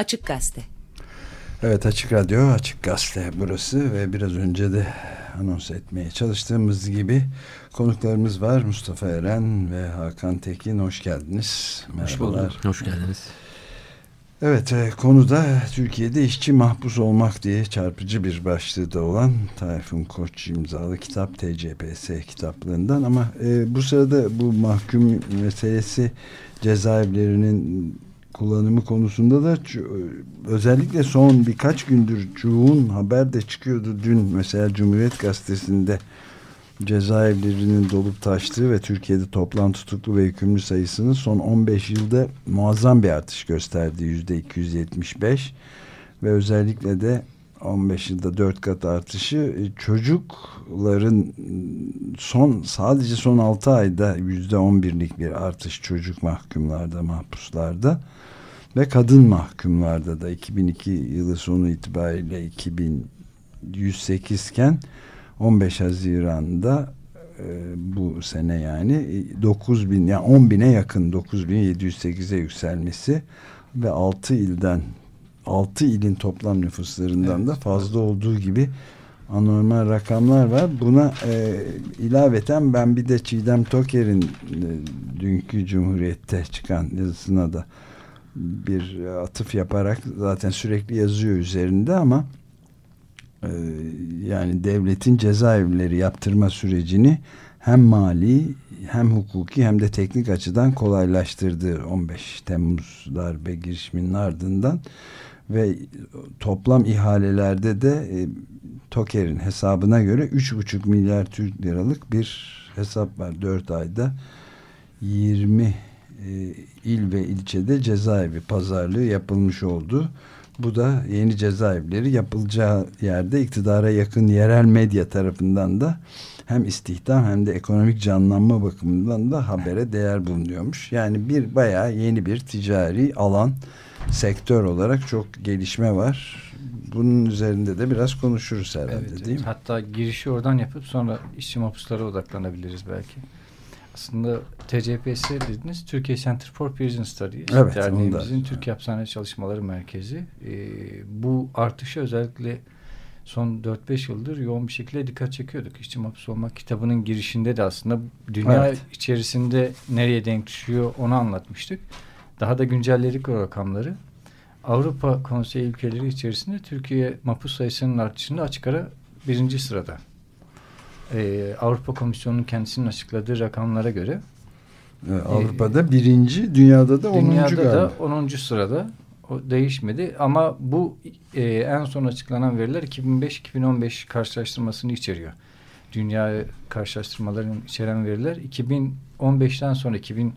Açık Gazete. Evet Açık Radyo, Açık Gazete burası ve biraz önce de anons etmeye çalıştığımız gibi konuklarımız var. Mustafa Eren ve Hakan Tekin hoş geldiniz. Hoş bulduk. Hoş geldiniz. Evet e, konuda Türkiye'de işçi mahpus olmak diye çarpıcı bir başlığı da olan Tayfun Koç imzalı kitap TCPS kitaplığından ama e, bu sırada bu mahkum meselesi cezaevlerinin kullanımı konusunda da özellikle son birkaç gündür çoğun haber de çıkıyordu. Dün mesela Cumhuriyet Gazetesi'nde cezaevlerinin dolup taştığı ve Türkiye'de toplam tutuklu ve hükümlü sayısının son 15 yılda muazzam bir artış gösterdiği yüzde 275 ve özellikle de 15 yılda 4 kat artışı e, çocukların son sadece son 6 ayda yüzde 11'lik bir artış çocuk mahkumlarda mahpuslarda ve kadın mahkumlarda da 2002 yılı sonu itibariyle 2108 iken 15 Haziran'da e, bu sene yani 9 bin yani 10 bine yakın 9708'e yükselmesi ve 6 ilden 6 ilin toplam nüfuslarından evet. da fazla olduğu gibi anormal rakamlar var. Buna e, ilaveten ben bir de Çiğdem Toker'in e, dünkü Cumhuriyet'te çıkan yazısına da bir atıf yaparak zaten sürekli yazıyor üzerinde ama e, yani devletin cezaevleri yaptırma sürecini hem mali hem hukuki hem de teknik açıdan kolaylaştırdı. 15 Temmuz darbe girişiminin ardından ve toplam ihalelerde de e, Toker'in hesabına göre 3,5 milyar Türk liralık bir hesap var. 4 ayda 20 e, il ve ilçede cezaevi pazarlığı yapılmış oldu. Bu da yeni cezaevleri yapılacağı yerde iktidara yakın yerel medya tarafından da hem istihdam hem de ekonomik canlanma bakımından da habere değer bulunuyormuş. Yani bir bayağı yeni bir ticari alan sektör olarak çok gelişme var. Bunun üzerinde de biraz konuşuruz herhalde evet, değil mi? Hatta girişi oradan yapıp sonra işçi mahpuslara odaklanabiliriz belki. Aslında TCPS dediniz Türkiye Center for Prison Studies evet, derneğimizin Türkiye Hapishane Çalışmaları Merkezi. Ee, bu artışı özellikle son 4-5 yıldır yoğun bir şekilde dikkat çekiyorduk. İşçi mahpus olmak kitabının girişinde de aslında dünya evet. içerisinde nereye denk düşüyor onu anlatmıştık. Daha da güncelledik o rakamları. Avrupa Konseyi ülkeleri içerisinde Türkiye mahpus sayısının artışında açık ara birinci sırada. Ee, Avrupa Komisyonu'nun kendisinin açıkladığı rakamlara göre evet, Avrupa'da birinci, dünyada da onuncu Dünyada galiba. da onuncu sırada. O değişmedi ama bu e, en son açıklanan veriler 2005-2015 karşılaştırmasını içeriyor. Dünya karşılaştırmalarının içeren veriler 2015'ten sonra 2000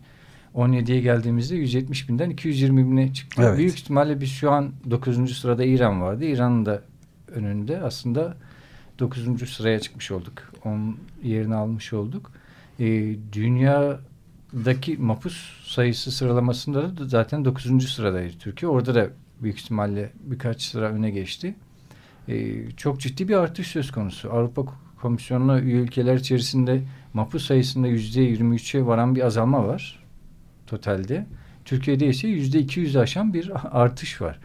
17'ye geldiğimizde 170 binden 220 bine çıktı. Evet. Büyük ihtimalle biz şu an 9. sırada İran vardı. İran'ın da önünde aslında 9. sıraya çıkmış olduk. Onun yerini almış olduk. E, dünyadaki mapus sayısı sıralamasında da zaten 9. sıradaydı Türkiye. Orada da büyük ihtimalle birkaç sıra öne geçti. E, çok ciddi bir artış söz konusu. Avrupa Komisyonu'na üye ülkeler içerisinde mapus sayısında %23'e varan bir azalma var totalde. Türkiye'de ise yüzde iki yüz aşan bir artış var.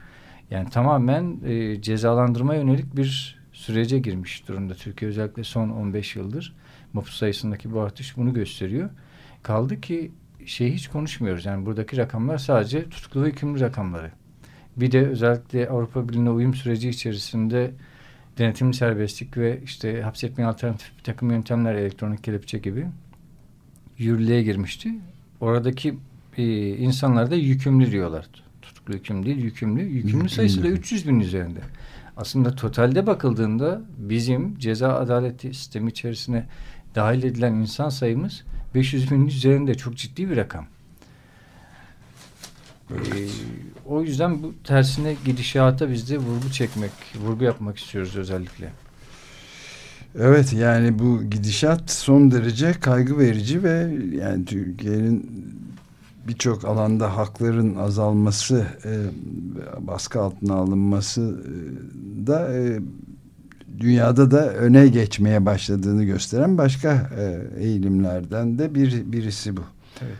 Yani tamamen e, cezalandırma yönelik bir sürece girmiş durumda. Türkiye özellikle son 15 yıldır mahpus sayısındaki bu artış bunu gösteriyor. Kaldı ki şey hiç konuşmuyoruz. Yani buradaki rakamlar sadece tutuklu ve hükümlü rakamları. Bir de özellikle Avrupa Birliği'ne uyum süreci içerisinde denetimli serbestlik ve işte hapsetme alternatif bir takım yöntemler elektronik kelepçe gibi yürürlüğe girmişti. Oradaki e, insanlar da yükümlü diyorlar. Tutuklu hüküm değil. Yükümlü, yükümlü. sayısı da 300 bin üzerinde. Aslında totalde bakıldığında bizim ceza adaleti sistemi içerisine dahil edilen insan sayımız 500 bin üzerinde çok ciddi bir rakam. Evet. Ee, o yüzden bu tersine gidişata biz de vurgu çekmek, vurgu yapmak istiyoruz özellikle. Evet yani bu gidişat son derece kaygı verici ve yani Türkiye'nin birçok alanda hakların azalması, e, baskı altına alınması e, da e, dünyada da öne geçmeye başladığını gösteren başka e, eğilimlerden de bir birisi bu. Evet.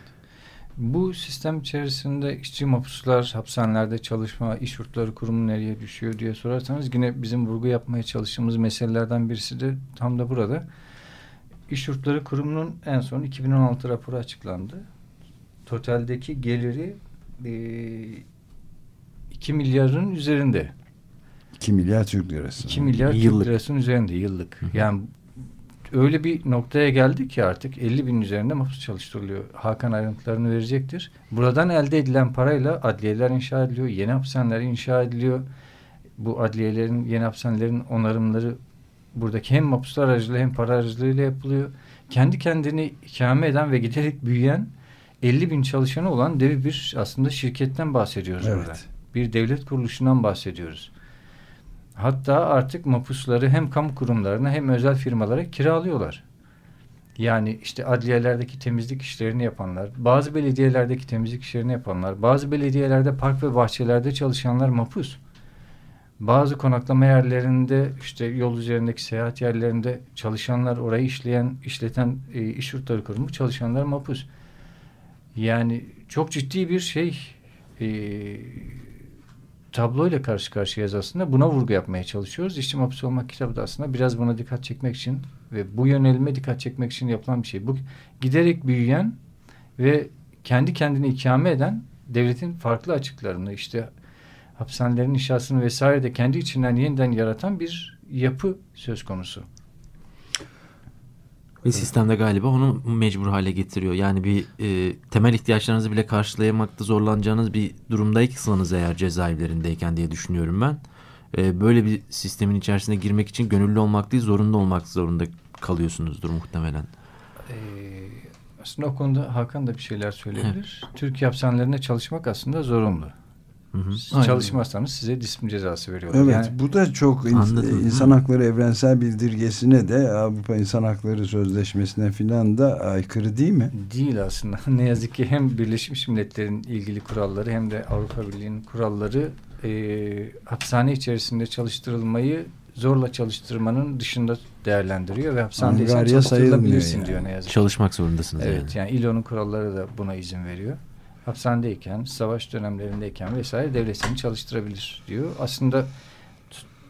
Bu sistem içerisinde işçi mahpuslar, hapishanelerde çalışma, iş yurtları kurumu nereye düşüyor diye sorarsanız yine bizim vurgu yapmaya çalıştığımız meselelerden birisi de tam da burada. İş yurtları kurumunun en son 2016 raporu açıklandı. Totaldeki geliri e, 2 milyarın üzerinde. 2 milyar Türk lirası. 2 milyar Yıllık. Türk lirasının üzerinde yıllık. Hı hı. Yani öyle bir noktaya geldik ki artık 50 bin üzerinde mahpus çalıştırılıyor. Hakan ayrıntılarını verecektir. Buradan elde edilen parayla adliyeler inşa ediliyor. Yeni hapishaneler inşa ediliyor. Bu adliyelerin, yeni hapishanelerin onarımları buradaki hem mahpuslar aracılığıyla hem para aracılığıyla yapılıyor. Kendi kendini ikame eden ve giderek büyüyen 50 bin çalışanı olan dev bir aslında şirketten bahsediyoruz Evet. burada. Bir devlet kuruluşundan bahsediyoruz. Hatta artık mapusları hem kamu kurumlarına hem özel firmalara kiralıyorlar. Yani işte adliyelerdeki temizlik işlerini yapanlar, bazı belediyelerdeki temizlik işlerini yapanlar, bazı belediyelerde park ve bahçelerde çalışanlar mapus. Bazı konaklama yerlerinde işte yol üzerindeki seyahat yerlerinde çalışanlar orayı işleyen, işleten e, iş yurtları kurumu çalışanlar mapus. Yani çok ciddi bir şey e, tabloyla karşı karşıyayız aslında. Buna vurgu yapmaya çalışıyoruz. İşçi Mahpus Olmak kitabı da aslında biraz buna dikkat çekmek için ve bu yönelime dikkat çekmek için yapılan bir şey. Bu giderek büyüyen ve kendi kendini ikame eden devletin farklı açıklarını işte hapishanelerin inşasını vesaire de kendi içinden yeniden yaratan bir yapı söz konusu. Ve sistemde galiba onu mecbur hale getiriyor. Yani bir e, temel ihtiyaçlarınızı bile karşılayamakta zorlanacağınız bir durumdaysanız eğer cezaevlerindeyken diye düşünüyorum ben. E, böyle bir sistemin içerisine girmek için gönüllü olmak değil zorunda olmak zorunda kalıyorsunuzdur muhtemelen. Ee, aslında o konuda Hakan da bir şeyler söyleyebilir. Türkiye hapishanelerinde çalışmak aslında zorunlu. Hı hı. Çalışmazsanız size disiplin cezası veriyorlar. Evet Yani bu da çok Anladım. insan hakları evrensel bildirgesine de Avrupa İnsan Hakları Sözleşmesi'ne filan da aykırı değil mi? değil aslında. ne yazık ki hem Birleşmiş Milletler'in ilgili kuralları hem de Avrupa Birliği'nin kuralları e, hapishane içerisinde çalıştırılmayı zorla çalıştırmanın dışında değerlendiriyor ve hapishanedeysen çalıştırılabilirsin yani. diyor ne yazık ki. Çalışmak zorundasınız Evet yani. yani İLO'nun kuralları da buna izin veriyor. Hapishanedeyken, savaş dönemlerindeyken vesaire devlet seni çalıştırabilir diyor. Aslında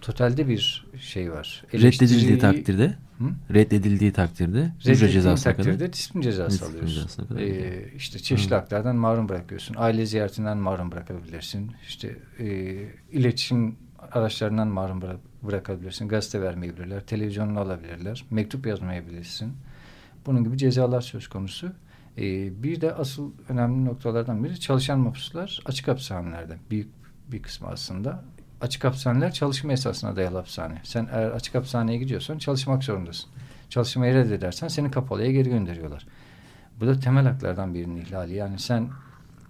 totalde bir şey var. Reddedildiği Eleştiriyi- takdirde, Hı? reddedildiği takdirde, hücre Reddettiğin cezasına kadar. takdirde disiplin cezası Disiplin alıyorsun. cezasına kadar. Ee, işte çeşitli Hı. haklardan mahrum bırakıyorsun. Aile ziyaretinden mahrum bırakabilirsin. İşte e, iletişim araçlarından mahrum bıra- bırakabilirsin. Gazete vermeyebilirler. Televizyonunu alabilirler. Mektup yazmayabilirsin. Bunun gibi cezalar söz konusu. Ee, bir de asıl önemli noktalardan biri çalışan mahpuslar açık hapishanelerde. Büyük bir kısmı aslında. Açık hapishaneler çalışma esasına dayalı hapishane. Sen eğer açık hapishaneye gidiyorsan çalışmak zorundasın. Çalışmayı reddedersen seni kapalıya geri gönderiyorlar. Bu da temel haklardan birinin ihlali. Yani sen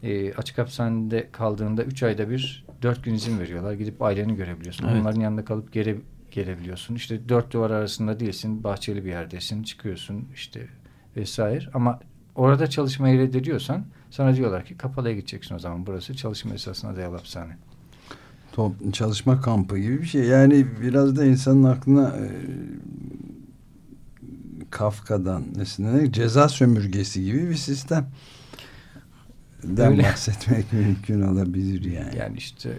e, açık hapishanede kaldığında 3 ayda bir 4 gün izin veriyorlar. Gidip aileni görebiliyorsun. Evet. Onların yanında kalıp geri gelebiliyorsun. İşte dört duvar arasında değilsin. Bahçeli bir yerdesin. Çıkıyorsun işte vesaire. Ama orada çalışmayı reddediyorsan sana diyorlar ki kapalıya gideceksin o zaman. Burası çalışma esasına dayalı hapishane. Top, çalışma kampı gibi bir şey. Yani biraz da insanın aklına e, Kafka'dan nesine ceza sömürgesi gibi bir sistem den Öyle. bahsetmek mümkün olabilir yani. Yani işte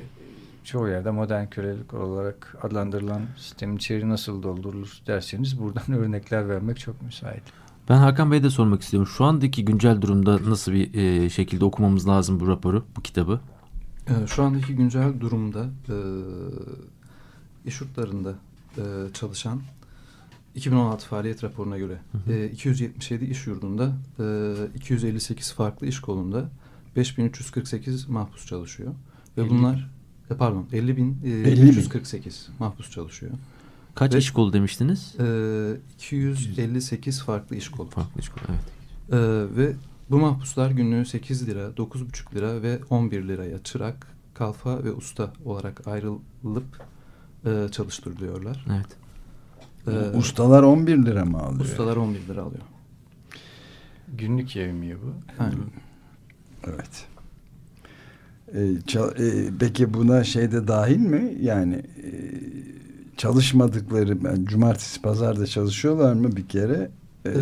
çoğu yerde modern kölelik olarak adlandırılan sistemin içeriği nasıl doldurulur derseniz buradan örnekler vermek çok müsait. Ben Hakan Bey'e de sormak istiyorum. Şu andaki güncel durumda nasıl bir e, şekilde okumamız lazım bu raporu, bu kitabı? Ee, Şu andaki güncel durumda e, iş yurtlarında e, çalışan 2016 faaliyet raporuna göre hı. e, 277 iş yurdunda e, 258 farklı iş kolunda 5348 mahpus çalışıyor. Ve 50 bunlar e, pardon 50 bin, e, 50 bin. 348 mahpus çalışıyor. Kaç Ve- iş kolu demiştiniz? E, 258 farklı iş kolu. Farklı iş kolu, evet. Ee, ve bu mahpuslar günlüğü 8 lira, 9,5 lira ve 11 liraya çırak, kalfa ve usta olarak ayrılıp e, çalıştırılıyorlar. Evet. Ee, Ustalar 11 lira mı alıyor? ustalar 11 lira alıyor. Günlük yevmiye bu. Aynen. Evet. E, çal- e, peki buna şey de dahil mi? Yani e, çalışmadıkları ben cumartesi pazarda çalışıyorlar mı bir kere? E, Ee,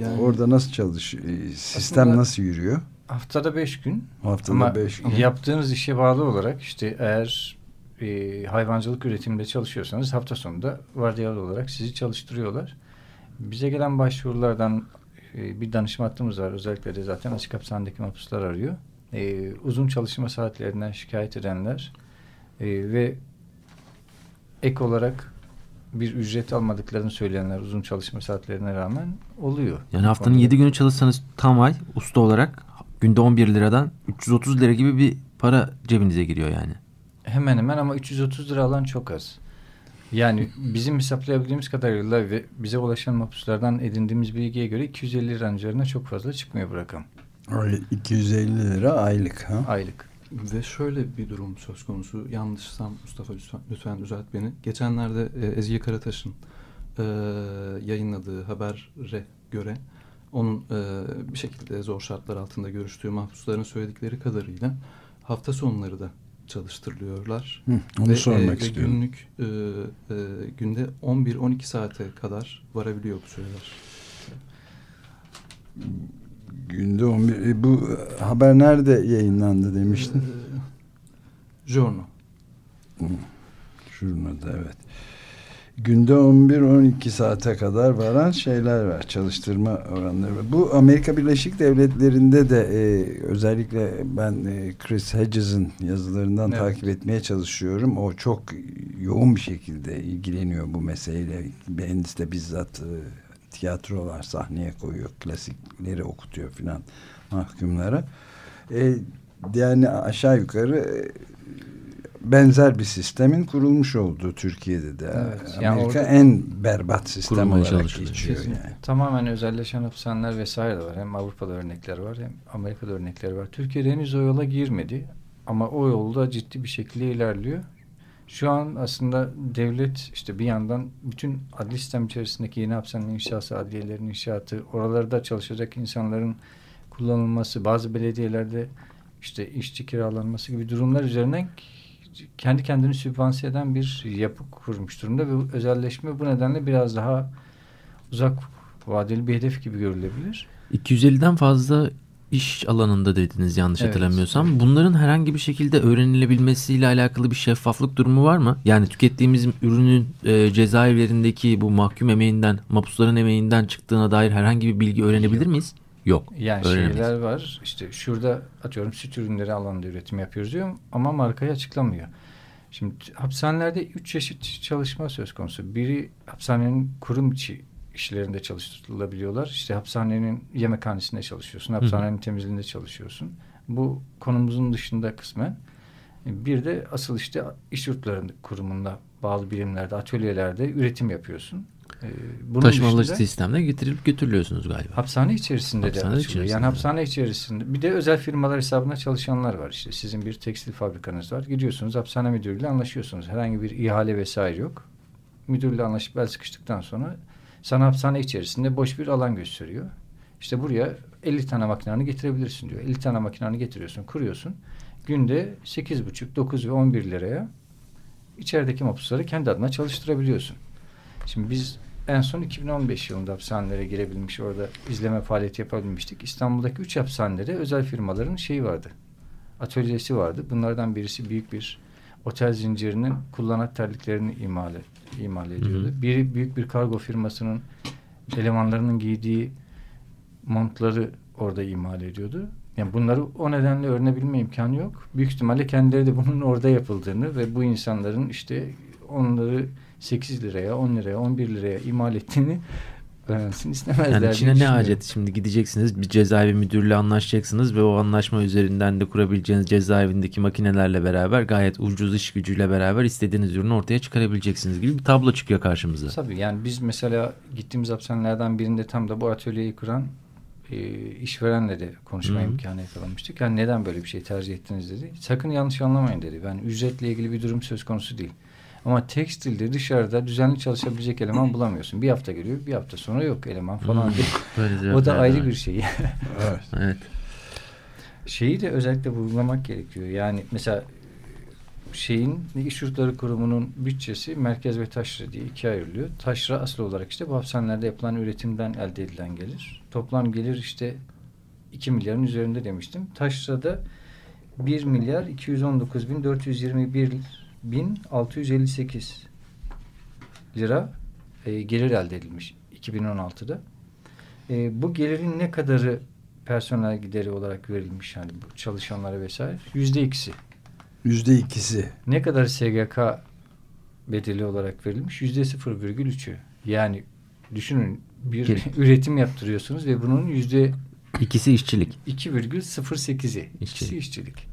yani orada nasıl çalış? e, sistem nasıl yürüyor? Haftada beş gün. Haftada Ama beş gün. yaptığınız işe bağlı olarak işte eğer e, hayvancılık üretiminde çalışıyorsanız hafta sonunda vardiyalı olarak sizi çalıştırıyorlar. Bize gelen başvurulardan e, bir danışma hattımız var. Özellikle de zaten açık hapishanedeki mahpuslar arıyor. E, uzun çalışma saatlerinden şikayet edenler e, ve ek olarak bir ücret almadıklarını söyleyenler uzun çalışma saatlerine rağmen oluyor. Yani haftanın 7 günü çalışsanız tam ay usta olarak günde 11 liradan 330 lira gibi bir para cebinize giriyor yani. Hemen hemen ama 330 lira alan çok az. Yani bizim hesaplayabildiğimiz kadarıyla ve bize ulaşan mahpuslardan edindiğimiz bilgiye göre 250 liranın üzerine çok fazla çıkmıyor bu rakam. Öyle 250 lira aylık ha? Aylık. Ve şöyle bir durum söz konusu. Yanlışsam Mustafa lütfen, lütfen düzelt beni. Geçenlerde e, Ezgi Karataş'ın e, yayınladığı habere göre onun e, bir şekilde zor şartlar altında görüştüğü mahpusların söyledikleri kadarıyla hafta sonları da çalıştırılıyorlar. Hı, onu ve, sormak e, ve istiyorum. günlük e, e, günde 11-12 saate kadar varabiliyor bu süreler. Günde 11. E, bu haber nerede yayınlandı demiştin? E, Jorno. Şurada evet. Günde 11-12 saate kadar varan şeyler var. Çalıştırma oranları var. Bu Amerika Birleşik Devletleri'nde de e, özellikle ben e, Chris Hedges'in yazılarından Evet. takip etmeye çalışıyorum. O çok yoğun bir şekilde ilgileniyor bu meseleyle. Kendisi de bizzat e, tiyatrolar sahneye koyuyor. Klasikleri okutuyor filan mahkumlara. E, yani aşağı yukarı e, benzer bir sistemin kurulmuş olduğu Türkiye'de de. Evet, yani Amerika orada- en berbat sistem olarak geçiyor yani. Tamamen özelleşen hapishaneler vesaire de var. Hem Avrupa'da örnekler var hem Amerika'da örnekler var. Türkiye'de henüz o yola girmedi. Ama o yolda ciddi bir şekilde ilerliyor. Şu an aslında devlet işte bir yandan bütün adli sistem içerisindeki yeni hapishanenin inşası, adliyelerin inşaatı, oralarda çalışacak insanların kullanılması, bazı belediyelerde işte işçi kiralanması gibi durumlar üzerinden kendi kendini sübvanse eden bir yapı kurmuş durumda ve özelleşme bu nedenle biraz daha uzak vadeli bir hedef gibi görülebilir. 250'den fazla iş alanında dediniz yanlış Evet. hatırlamıyorsam. Bunların herhangi bir şekilde öğrenilebilmesiyle alakalı bir şeffaflık durumu var mı? Yani tükettiğimiz ürünün e, cezaevlerindeki bu mahkum emeğinden, mapusların emeğinden çıktığına dair herhangi bir bilgi öğrenebilir miyiz? Yok. Yani öğrenemeyiz. şeyler var. İşte şurada atıyorum süt ürünleri alanında üretim yapıyoruz diyor ama markayı açıklamıyor. Şimdi hapishanelerde üç çeşit çalışma söz konusu. Biri hapishanenin kurum içi işlerinde çalıştırılabiliyorlar. İşte hapishanenin yemekhanesinde çalışıyorsun. Hapishanenin temizliğinde çalışıyorsun. Bu konumuzun dışında kısmen. Bir de asıl işte iş yurtlarının kurumunda bağlı birimlerde, atölyelerde üretim yapıyorsun. Ee, bunun Taşımalı dışında- sistemde getirilip götürülüyorsunuz galiba. Hapishane içerisinde Hapishane de içerisinde. Yani hapishane içerisinde. Bir de özel firmalar hesabına çalışanlar var. İşte sizin bir tekstil fabrikanız var. Gidiyorsunuz hapishane müdürüyle anlaşıyorsunuz. Herhangi bir ihale vesaire yok. Müdürle anlaşıp el sıkıştıktan sonra sana içerisinde boş bir alan gösteriyor. İşte buraya 50 tane makinanı getirebilirsin diyor. 50 tane makinanı getiriyorsun, kuruyorsun. Günde 8,5, 9 ve 11 liraya içerideki mahpusları kendi adına çalıştırabiliyorsun. Şimdi biz en son 2015 yılında hapishanelere girebilmiş, orada izleme faaliyeti yapabilmiştik. İstanbul'daki üç hapishanede özel firmaların şeyi vardı. Atölyesi vardı. Bunlardan birisi büyük bir otel zincirinin kullanat terliklerini imal, imal ediyordu. Hı hı. Biri büyük bir kargo firmasının elemanlarının giydiği montları orada imal ediyordu. Yani bunları o nedenle öğrenebilme imkanı yok. Büyük ihtimalle kendileri de bunun orada yapıldığını ve bu insanların işte onları 8 liraya, 10 liraya, 11 liraya imal ettiğini öğrensin istemezler. Yani içine ne acet şimdi gideceksiniz bir cezaevi müdürüyle anlaşacaksınız ve o anlaşma üzerinden de kurabileceğiniz cezaevindeki makinelerle beraber gayet ucuz iş gücüyle beraber istediğiniz ürünü ortaya çıkarabileceksiniz gibi bir tablo çıkıyor karşımıza. Tabii yani biz mesela gittiğimiz hapishanelerden birinde tam da bu atölyeyi kuran e, işverenle de konuşma Hı hı. imkanı yakalamıştık. Yani neden böyle bir şey tercih ettiniz dedi. Sakın yanlış anlamayın dedi. Yani ücretle ilgili bir durum söz konusu değil. Ama tekstilde dışarıda düzenli çalışabilecek eleman bulamıyorsun. Bir hafta geliyor, bir hafta sonra yok eleman falan Hmm. o da ayrı bir şey. Evet. Evet. Şeyi de özellikle vurgulamak gerekiyor. Yani mesela şeyin iş yurtları kurumunun bütçesi merkez ve taşra diye ikiye ayrılıyor. Taşra asıl olarak işte bu hapishanelerde yapılan üretimden elde edilen gelir. Toplam gelir işte 2 milyarın üzerinde demiştim. Taşra'da 1 milyar 219 bin 421 bin 658 lira e, gelir elde edilmiş 2016'da. E, bu gelirin ne kadarı personel gideri olarak verilmiş yani bu çalışanlara vesaire? Yüzde ikisi. Yüzde ikisi. Ne kadar SGK bedeli olarak verilmiş? Yüzde 0,3'ü. Yani düşünün bir üretim yaptırıyorsunuz ve bunun yüzde İkisi işçilik. 2,08'i. İkisi İşçilik. işçilik.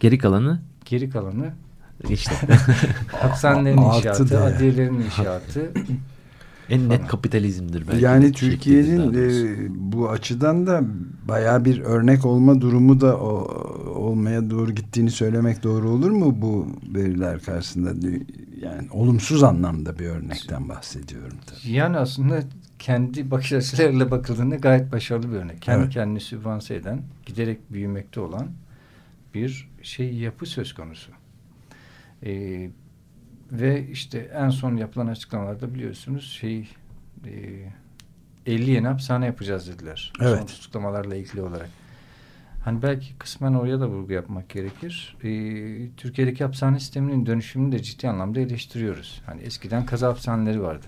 Geri kalanı Geri kalanı işte Artı inşaatı, değer. adliyelerin inşaatı. en net kapitalizmdir belki. Yani Türkiye'nin e, bu açıdan da baya bir örnek olma durumu da o, olmaya doğru gittiğini söylemek doğru olur mu bu veriler karşısında? Yani olumsuz anlamda bir örnekten bahsediyorum tabii. Yani aslında kendi bakış açılarıyla bakıldığında gayet başarılı bir örnek. Kendi Evet. kendini sübvanse eden, giderek büyümekte olan bir şey yapı söz konusu. Ee, ve işte en son yapılan açıklamalarda biliyorsunuz şey e, 50 yeni hapishane yapacağız dediler. Evet. Son tutuklamalarla ilgili olarak. Hani belki kısmen oraya da vurgu yapmak gerekir. Ee, Türkiye'deki hapishane sisteminin dönüşümünü de ciddi anlamda eleştiriyoruz. Hani eskiden kaza hapishaneleri vardı.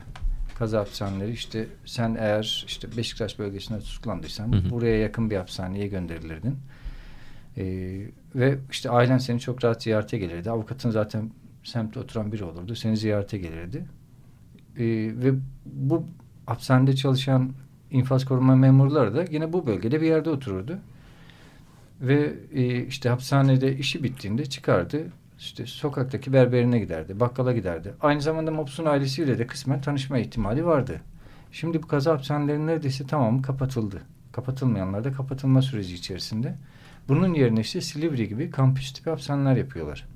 Kaza hapishaneleri işte sen eğer işte Beşiktaş bölgesinde tutuklandıysan Hı hı. buraya yakın bir hapishaneye gönderilirdin. Ee, ve işte ailen seni çok rahat ziyarete gelirdi. Avukatın zaten semtte oturan biri olurdu. Seni ziyarete gelirdi. Ee, ve bu hapishanede çalışan infaz koruma memurları da yine bu bölgede bir yerde otururdu. Ve e, işte hapishanede işi bittiğinde çıkardı. İşte sokaktaki berberine giderdi, bakkala giderdi. Aynı zamanda Mops'un ailesiyle de kısmen tanışma ihtimali vardı. Şimdi bu kaza hapishanelerinin neredeyse tamamı kapatıldı. Kapatılmayanlar da kapatılma süreci içerisinde. Bunun yerine işte Silivri gibi kampüs tipi hapishaneler yapıyorlar.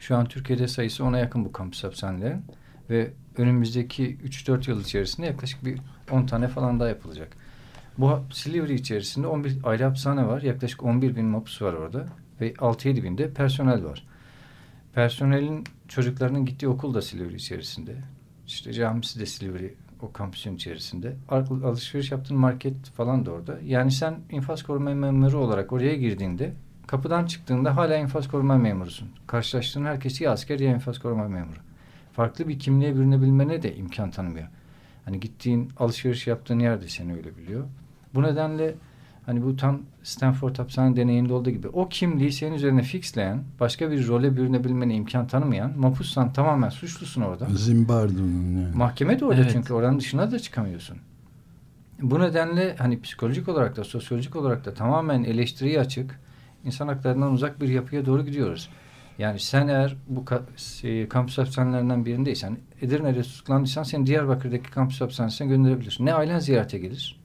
Şu an Türkiye'de sayısı ona yakın bu kampüs hapishanelerin. Ve önümüzdeki 3-4 yıl içerisinde yaklaşık bir 10 tane falan daha yapılacak. Bu Silivri içerisinde 11 ayrı hapishane var. Yaklaşık 11 bin mopus var orada. Ve 6-7 bin de personel var. Personelin çocuklarının gittiği okul da Silivri içerisinde. İşte camisi de Silivri o kampüsün içerisinde. Al- Alışveriş yaptığın market falan da orada. Yani sen infaz koruma memuru olarak oraya girdiğinde kapıdan çıktığında hala infaz koruma memurusun. Karşılaştığın herkes ya asker ya infaz koruma memuru. Farklı bir kimliğe bürünebilmene de imkan tanımıyor. Hani gittiğin alışveriş yaptığın yerde seni öyle biliyor. Bu nedenle hani bu tam Stanford hapishane deneyinde olduğu gibi o kimliği senin üzerine fixleyen, başka bir role bürünebilmene imkan tanımayan, mapussan tamamen suçlusun orada. Zimbardo'nun yani. Mahkeme de orada Evet. çünkü oranın dışına da çıkamıyorsun. Bu nedenle hani psikolojik olarak da sosyolojik olarak da tamamen eleştiriye açık, insan haklarından uzak bir yapıya doğru gidiyoruz. Yani sen eğer bu ka- şey, kampüs hapishanelerinden birindeysen, Edirne'de tutuklandıysan seni Diyarbakır'daki kampüs hapishanesine gönderebilir. Ne ailen ziyarete gelir,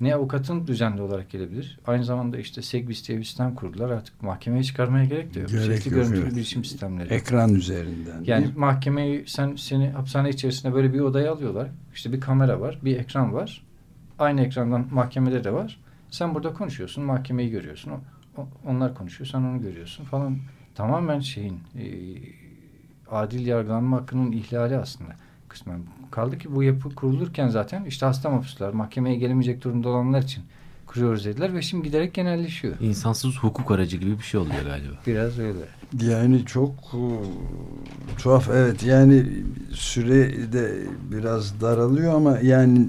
ne avukatın düzenli olarak gelebilir. Aynı zamanda işte Segbis diye bir sistem kurdular. Artık mahkemeye çıkarmaya gerek de yok. Gerek Sesli yok, görüntülü evet. bilişim sistemleri. Ekran üzerinden. Yani mahkemeyi sen seni hapishane içerisinde böyle bir odaya alıyorlar. İşte bir kamera var, bir ekran var. Aynı ekrandan mahkemede de var. Sen burada konuşuyorsun, mahkemeyi görüyorsun. O- o- onlar konuşuyor, sen onu görüyorsun falan. Tamamen şeyin e, adil yargılanma hakkının ihlali aslında kısmen. Kaldı ki bu yapı kurulurken zaten işte hasta mahpuslar, mahkemeye gelemeyecek durumda olanlar için kuruyoruz dediler ve şimdi giderek genelleşiyor. İnsansız hukuk aracı gibi bir şey oluyor galiba. Biraz öyle. Yani çok e, tuhaf evet yani süre de biraz daralıyor ama yani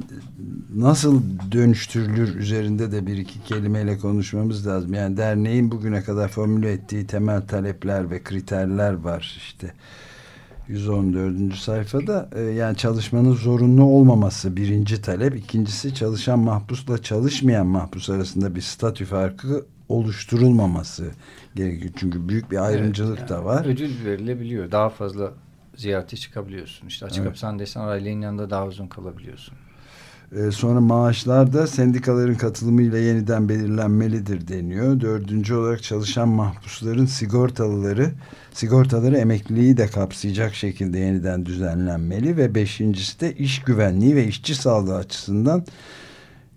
nasıl dönüştürülür üzerinde de bir iki kelimeyle konuşmamız lazım. Yani derneğin bugüne kadar formüle ettiği temel talepler ve kriterler var işte 114. sayfada E, yani çalışmanın zorunlu olmaması birinci talep ikincisi çalışan mahpusla çalışmayan mahpus arasında bir statü farkı oluşturulmaması gerekiyor. Çünkü büyük bir ayrımcılık Evet, da yani var. Ödül verilebiliyor. Daha fazla ziyarete çıkabiliyorsun. İşte açık Evet. hapishanedeysen ailenin yanında daha uzun kalabiliyorsun. Ee, sonra maaşlar da sendikaların katılımıyla yeniden belirlenmelidir deniyor. Dördüncü olarak çalışan mahpusların sigortalıları sigortaları emekliliği de kapsayacak şekilde yeniden düzenlenmeli ve beşincisi de iş güvenliği ve işçi sağlığı açısından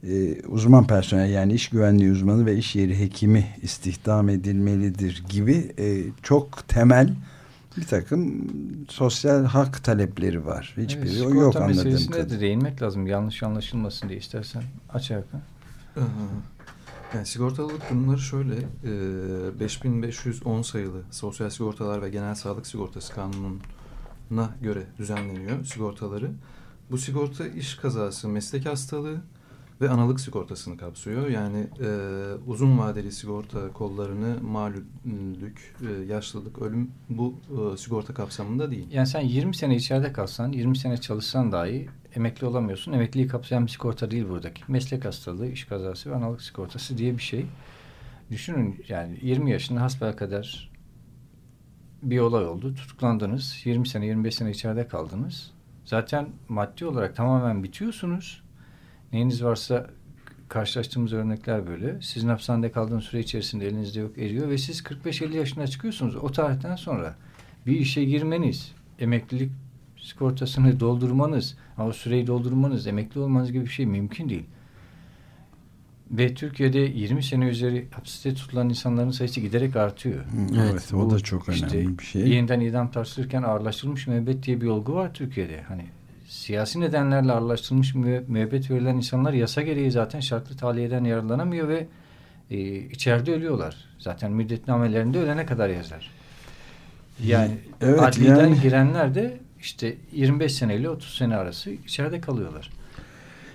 e, uzman personel yani iş güvenliği uzmanı ve iş yeri hekimi istihdam edilmelidir gibi e, çok temel bir takım sosyal hak talepleri var. Hiçbiri Evet, yok sigorta anladığım kadarıyla. de değinmek lazım. Yanlış anlaşılmasın diye istersen aç Hakan. Yani sigortalılık durumları şöyle, e, 5510 sayılı Sosyal Sigortalar ve Genel Sağlık Sigortası Kanunu'na göre düzenleniyor sigortaları. Bu sigorta iş kazası, meslek hastalığı ve analık sigortasını kapsıyor. Yani e, uzun vadeli sigorta kollarını malüllük, e, yaşlılık, ölüm bu e, sigorta kapsamında değil. Yani sen 20 sene içeride kalsan, 20 sene çalışsan dahi emekli olamıyorsun. Emekliyi kapsayan bir sigorta değil buradaki. Meslek hastalığı, iş kazası ve analık sigortası diye bir şey. Düşünün yani 20 yaşında hasbel kadar bir olay oldu. Tutuklandınız. 20 sene, 25 sene içeride kaldınız. Zaten maddi olarak tamamen bitiyorsunuz. Neyiniz varsa karşılaştığımız örnekler böyle. Sizin hapishanede kaldığınız süre içerisinde elinizde yok eriyor ve siz 45-50 yaşına çıkıyorsunuz. O tarihten sonra bir işe girmeniz, emeklilik sigortasını doldurmanız, o süreyi doldurmanız, emekli olmanız gibi bir şey mümkün değil. Ve Türkiye'de 20 sene üzeri hapiste tutulan insanların sayısı giderek artıyor. Evet, evet o da çok önemli işte, bir şey. Yeniden idam tartışılırken ağırlaştırılmış müebbet diye bir olgu var Türkiye'de. Hani siyasi nedenlerle ağırlaştırılmış müebbet verilen insanlar yasa gereği zaten şartlı taliyeden yararlanamıyor ve e, içeride ölüyorlar. Zaten müddetnamelerinde ölene kadar yazar. Yani evet, adliden yani... girenler de işte 25 seneyle 30 sene arası içeride kalıyorlar.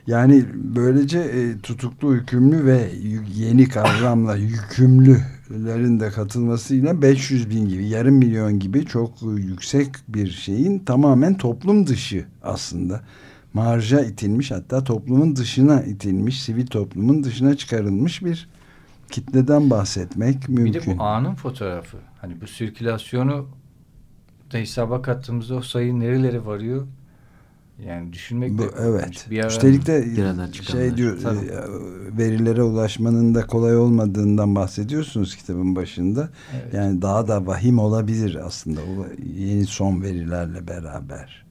Yani böylece e, tutuklu hükümlü ve yeni kavramla yükümlülerin de katılmasıyla 500 bin gibi yarım milyon gibi çok yüksek bir şeyin tamamen toplum dışı aslında marja itilmiş hatta toplumun dışına itilmiş sivil toplumun dışına çıkarılmış bir kitleden bahsetmek mümkün. Bir de bu anın fotoğrafı. Hani bu sirkülasyonu da hesaba kattığımızda o sayı nerelere varıyor yani düşünmek Bu, de evet. Bir ara Üstelik de şey diyor Tabii. E, verilere ulaşmanın da kolay olmadığından bahsediyorsunuz kitabın başında. Evet. Yani daha da vahim olabilir aslında o yeni son verilerle beraber.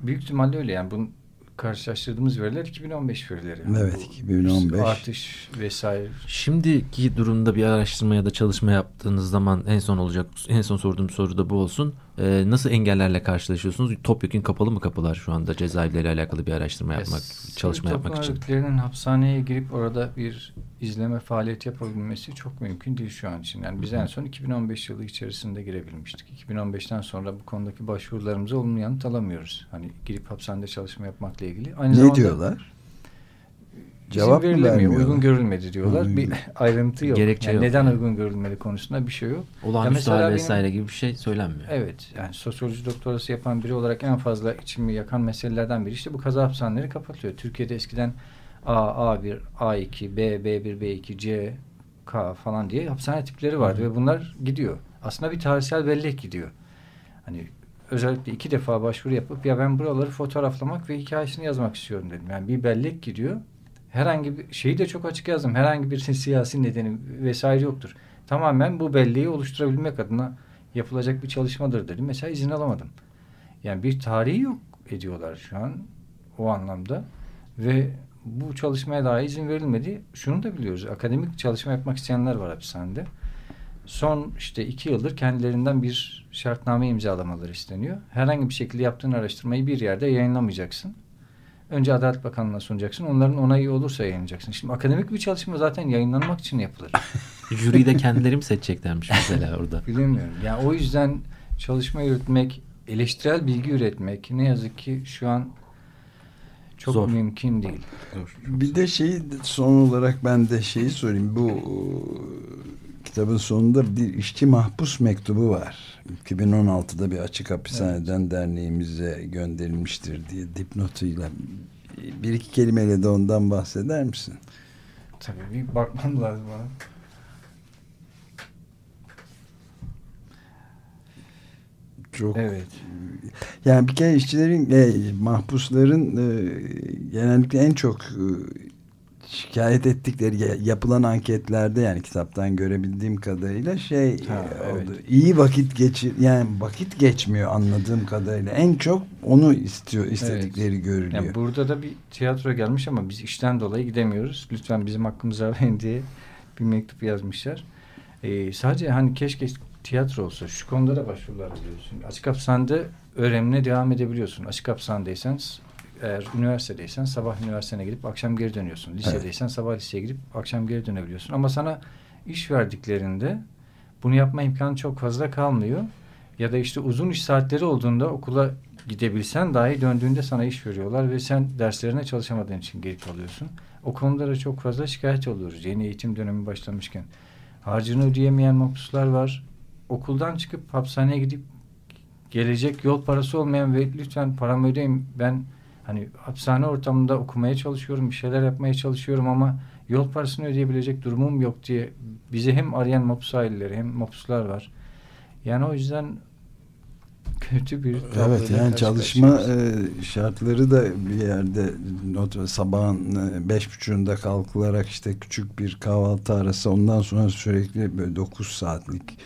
Büyük ihtimalle öyle yani bunun karşılaştırdığımız veriler 2015 verileri. Evet Bu 2015. Artış vesaire. Şimdiki durumda bir araştırma ya da çalışma yaptığınız zaman en son olacak en son sorduğum soru da bu olsun. Ee, nasıl engellerle karşılaşıyorsunuz? Topyekun kapalı mı kapılar şu anda cezaevleriyle alakalı bir araştırma yapmak, yes. çalışma yapmak için? Örgütlerinin hapishaneye girip orada bir izleme faaliyeti yapabilmesi çok mümkün değil şu an için. Yani biz en son 2015 yılı içerisinde girebilmiştik. 2015'ten sonra bu konudaki başvurularımıza olumlu yanıt alamıyoruz. Hani girip hapishanede çalışma yapmakla ilgili. Aynı ne zamanda, diyorlar? Cevap izin verilemiyor. Uygun görülmedi diyorlar. Uygun. Bir ayrıntı yok. Gerekçe yani yok. Neden uygun görülmedi konusunda bir şey yok. Olağanüstü hal vesaire benim, gibi bir şey söylenmiyor. Evet. Yani sosyoloji doktorası yapan biri olarak en fazla içimi yakan meselelerden biri işte bu kaza hapishaneleri kapatılıyor. Türkiye'de eskiden A, A1, A2, B, B1, B2, C, K falan diye hapishane tipleri vardı Hı. ve bunlar gidiyor. Aslında bir tarihsel bellek gidiyor. Hani özellikle iki defa başvuru yapıp ya ben buraları fotoğraflamak ve hikayesini yazmak istiyorum dedim. Yani bir bellek gidiyor herhangi bir şeyi de çok açık yazdım. Herhangi bir siyasi nedeni vesaire yoktur. Tamamen bu belleği oluşturabilmek adına yapılacak bir çalışmadır dedim. Mesela izin alamadım. Yani bir tarihi yok ediyorlar şu an o anlamda ve bu çalışmaya daha izin verilmedi. Şunu da biliyoruz. Akademik çalışma yapmak isteyenler var hapishanede. Son işte iki yıldır kendilerinden bir şartname imzalamaları isteniyor. Herhangi bir şekilde yaptığın araştırmayı bir yerde yayınlamayacaksın. Önce Adalet Bakanlığı'na sunacaksın. Onların onayı olursa yayınlayacaksın. Şimdi akademik bir çalışma zaten yayınlanmak için yapılır. Jüriyi de kendileri mi seçeceklermiş mesela orada? Bilemiyorum. Yani o yüzden çalışma yürütmek, eleştirel bilgi üretmek ne yazık ki şu an çok Zor. mümkün değil. Bir de şey son olarak ben de şeyi sorayım. Bu kitabın sonunda bir işçi mahpus mektubu var. 2016'da bir açık hapishaneden evet. derneğimize gönderilmiştir diye dipnotuyla bir iki kelimeyle de ondan bahseder misin? Tabii bir bakmam lazım bana. Çok evet. Yani bir kere işçilerin e, mahpusların e, genellikle en çok e, şikayet ettikleri yapılan anketlerde yani kitaptan görebildiğim kadarıyla şey ha, e, oldu. Evet. İyi vakit geçir yani vakit geçmiyor anladığım kadarıyla. En çok onu istiyor istedikleri evet. görülüyor. Yani burada da bir tiyatro gelmiş ama biz işten dolayı gidemiyoruz. Lütfen bizim hakkımızı arayın diye bir mektup yazmışlar. Ee, sadece hani keşke tiyatro olsa şu konuda da başvurular biliyorsun. Açık hapishanede öğrenimine devam edebiliyorsun. Açık hapishanedeysen eğer üniversitedeysen sabah üniversitene gidip akşam geri dönüyorsun. Lisedeysen evet. sabah liseye gidip akşam geri dönebiliyorsun. Ama sana iş verdiklerinde bunu yapma imkanı çok fazla kalmıyor. Ya da işte uzun iş saatleri olduğunda okula gidebilsen dahi döndüğünde sana iş veriyorlar ve sen derslerine çalışamadığın için geri kalıyorsun. O konuda da çok fazla şikayet oluyoruz yeni eğitim dönemi başlamışken. Harcını ödeyemeyen mahpuslar var. Okuldan çıkıp hapishaneye gidip gelecek yol parası olmayan ve lütfen paramı ödeyin ben hani hapishane ortamında okumaya çalışıyorum bir şeyler yapmaya çalışıyorum ama yol parasını ödeyebilecek durumum yok diye bizi hem arayan mahpus aileleri hem mahpuslar var. Yani o yüzden kötü bir Evet yani çalışma e, şartları da bir yerde not, sabahın e, beş buçuğunda kalkılarak işte küçük bir kahvaltı arası ondan sonra sürekli böyle dokuz saatlik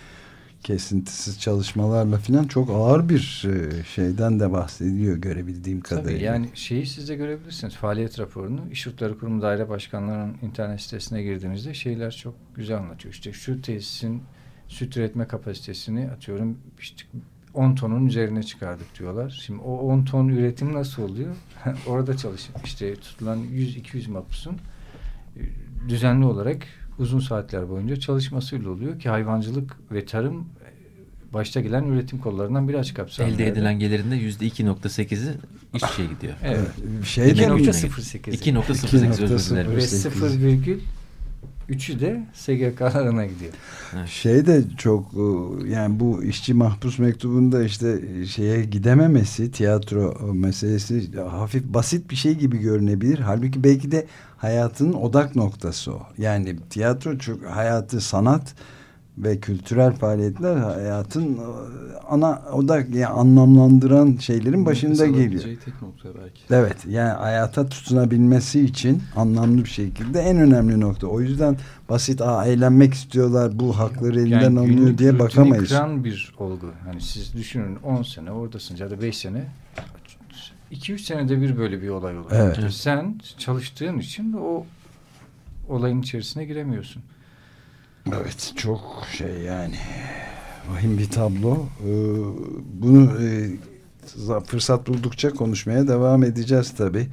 kesintisiz çalışmalarla falan çok ağır bir e, şeyden de bahsediyor görebildiğim kadarıyla. Tabii yani şeyi siz de görebilirsiniz faaliyet raporunu İş Yurtları Kurumu Daire Başkanları'nın internet sitesine girdiğinizde şeyler çok güzel anlatıyor. İşte şu tesisin süt üretme kapasitesini atıyorum işte 10 tonun üzerine çıkardık diyorlar. Şimdi o 10 ton üretim nasıl oluyor? Orada çalışıp işte tutulan 100-200 mapusun e, düzenli olarak uzun saatler boyunca çalışmasıyla oluyor ki hayvancılık ve tarım e, başta gelen üretim kollarından biri açık kapsamlı. Elde edilen gelirinde yüzde 2.8'i işçiye gidiyor. Evet. Şey 2.08. 2.08 özür dilerim. Ve 0, Üçü de SGK'larına gidiyor. Şey de çok e, yani bu işçi mahpus mektubunda işte şeye gidememesi tiyatro meselesi hafif basit bir şey gibi görünebilir. Halbuki belki de hayatının odak noktası o. Yani tiyatro çok hayatı sanat ve kültürel faaliyetler hayatın e, ana odak yani anlamlandıran şeylerin başında geliyor. tek nokta belki. Evet yani hayata tutunabilmesi için anlamlı bir şekilde en önemli nokta. O yüzden basit Aa, eğlenmek istiyorlar bu hakları elinden yani alınıyor diye bakamayız. Yani bir olgu. Hani siz düşünün 10 sene oradasınız ya da 5 sene 2-3 senede bir böyle bir olay oluyor. Evet. Sen çalıştığın için o olayın içerisine giremiyorsun. Evet çok şey yani vahim bir tablo. Ee, bunu e, fırsat buldukça konuşmaya devam edeceğiz tabi.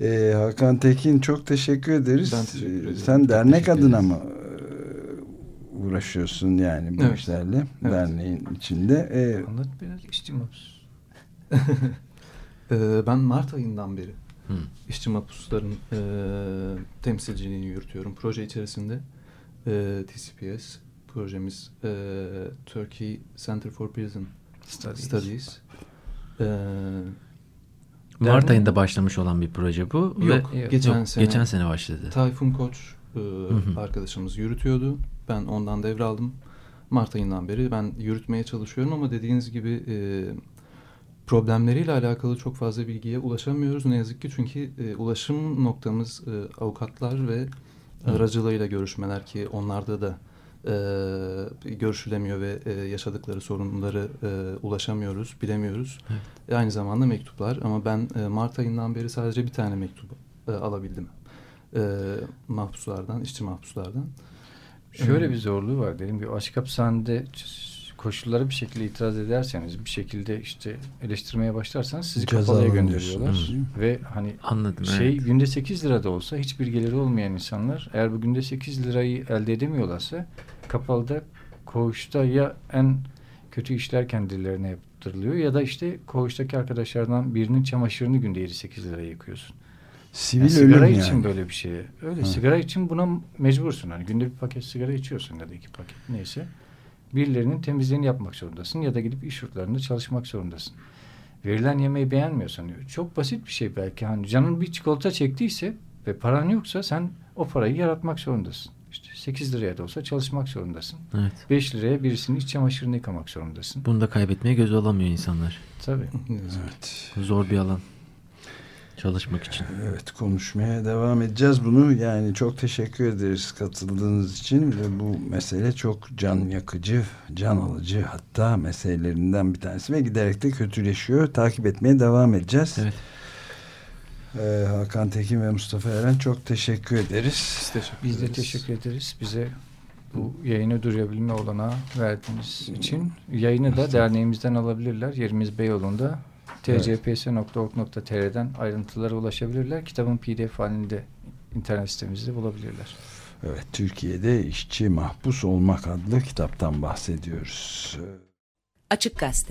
Ee, Hakan Tekin çok teşekkür ederiz. Ben teşekkür ederim. Sen dernek adına mı e, uğraşıyorsun yani bu evet. işlerle evet. derneğin içinde? Ee, Anlat biraz işçi mapus. ee, ben Mart ayından beri hmm. işçi mapusların e, temsilciliğini yürütüyorum proje içerisinde e, TCPS projemiz e, Turkey Center for Prison Studies. Studies. E, Mart ayında başlamış olan bir proje bu. Yok, ve, geçen yok, sene. Geçen sene başladı. Tayfun Koç e, arkadaşımız yürütüyordu. Ben ondan devraldım. Mart ayından beri ben yürütmeye çalışıyorum ama dediğiniz gibi e, problemleriyle alakalı çok fazla bilgiye ulaşamıyoruz ne yazık ki çünkü e, ulaşım noktamız e, avukatlar ve aracılığıyla görüşmeler ki onlarda da e, görüşülemiyor ve e, yaşadıkları sorunları e, ulaşamıyoruz, bilemiyoruz. Evet. E, aynı zamanda mektuplar ama ben e, Mart ayından beri sadece bir tane mektup e, alabildim. E, mahpuslardan, işçi mahpuslardan. Şöyle bir zorluğu var. Dedim ki açık hapishanede koşullara bir şekilde itiraz ederseniz bir şekilde işte eleştirmeye başlarsanız sizi kapalıya gönderiyorlar. Hı. Ve hani Anladım, şey evet. günde 8 lira da olsa hiçbir geliri olmayan insanlar eğer bu günde 8 lirayı elde edemiyorlarsa kapalıda koğuşta ya en kötü işler kendilerine yaptırılıyor ya da işte koğuştaki arkadaşlardan birinin çamaşırını günde 7-8 liraya yakıyorsun. Sivil yani sigara ölüm için yani. böyle bir şey. Öyle ha. sigara için buna mecbursun. Hani günde bir paket sigara içiyorsun ya da iki paket neyse birilerinin temizliğini yapmak zorundasın ya da gidip iş yurtlarında çalışmak zorundasın. Verilen yemeği beğenmiyorsan çok basit bir şey belki hani canın bir çikolata çektiyse ve paran yoksa sen o parayı yaratmak zorundasın. İşte 8 liraya da olsa çalışmak zorundasın. Evet. 5 liraya birisinin iç çamaşırını yıkamak zorundasın. Bunu da kaybetmeye göz alamıyor insanlar. Tabii. evet. Zor bir alan çalışmak için. Evet konuşmaya devam edeceğiz bunu. Yani çok teşekkür ederiz katıldığınız için ve bu mesele çok can yakıcı, can alıcı hatta meselelerinden bir tanesi ve giderek de kötüleşiyor. Takip etmeye devam edeceğiz. Evet. Ee, Hakan Tekin ve Mustafa Eren çok teşekkür ederiz. Biz, teşekkür Biz de teşekkür ederiz. Bize bu yayını durabilme olanağı verdiğiniz için. Yayını da derneğimizden alabilirler. Yerimiz Beyoğlu'nda tcps.org.tr'den ayrıntılara ulaşabilirler. Kitabın pdf halinde internet sitemizde bulabilirler. Evet, Türkiye'de işçi mahpus olmak adlı kitaptan bahsediyoruz. Açık Gazete